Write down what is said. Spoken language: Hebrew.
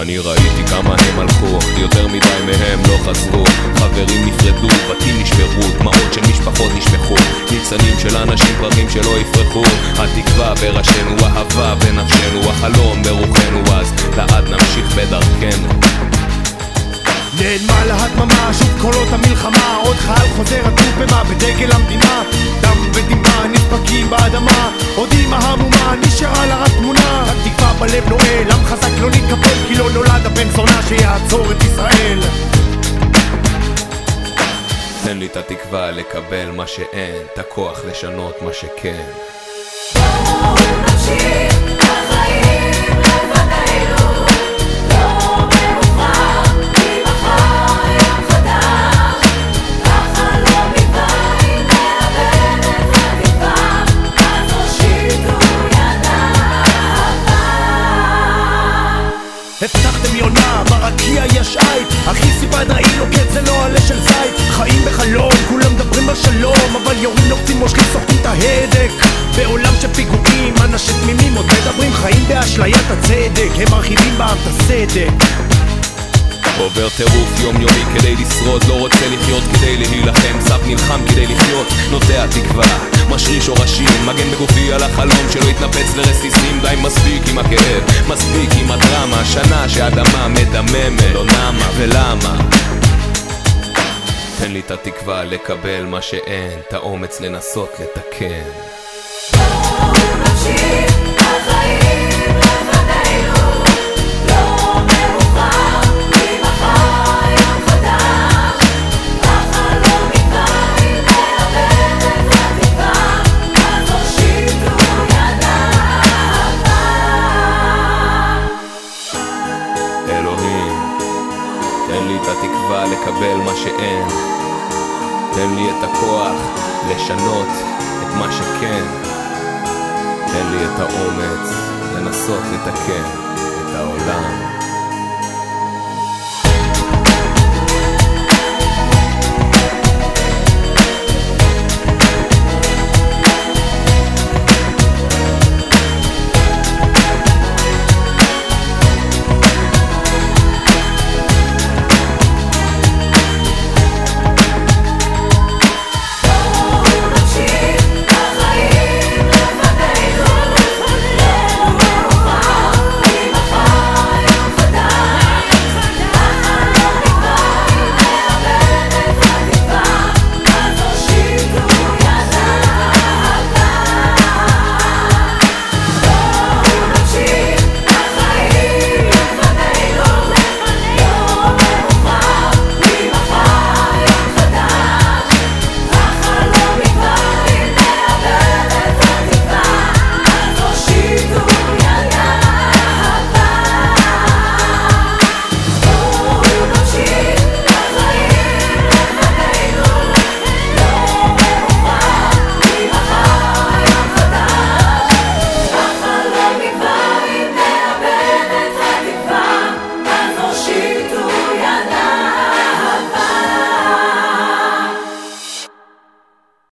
אני ראיתי כמה הם הלכו, יותר מדי מהם לא חזרו. חברים נפרדו, בתים נשברו, דמעות של משפחות נשפכו. ניצנים של אנשים פרחים שלא יפרחו. התקווה בראשינו, אהבה בנפשנו, החלום ברוחנו. אז לעד נמשיך בדרכנו. נעלמה להדממה, שוב קולות המלחמה. עוד חייל חוזר עטוף במה בדגל המדינה. דם ודמעה נדפקים באדמה. עוד אימא המומה נשארה לה רק תמונה שיעצור את ישראל. תן לי את התקווה לקבל מה שאין, את הכוח לשנות מה שכן. הבטחתם יש עייט אחי סיבה נעים נוקד זה לא עלה של זית. חיים בחלום, כולם מדברים בשלום אבל יורים נוקצים מושכים סוחטים את ההדק. בעולם של פיגועים, אנשים תמימים עוד מדברים חיים באשליית הצדק. הם מרחיבים בעם את הסדק עובר טירוף יומיומי כדי לשרוד לא רוצה לחיות כדי להילחם. סף נלחם כדי לחיות נוטע תקווה. משריש שורשים מגן בגופי על החלום שלא יתנפץ לרסיסים. די מספיק עם הכאב מספיק עם הדרמה. שנה שאדמה מדממת לא נמה ולמה? תן לי את התקווה לקבל מה שאין את האומץ לנסות לתקן לי את התקווה לקבל מה שאין. תן לי את הכוח לשנות את מה שכן. תן לי את האומץ לנסות לתקן את העולם.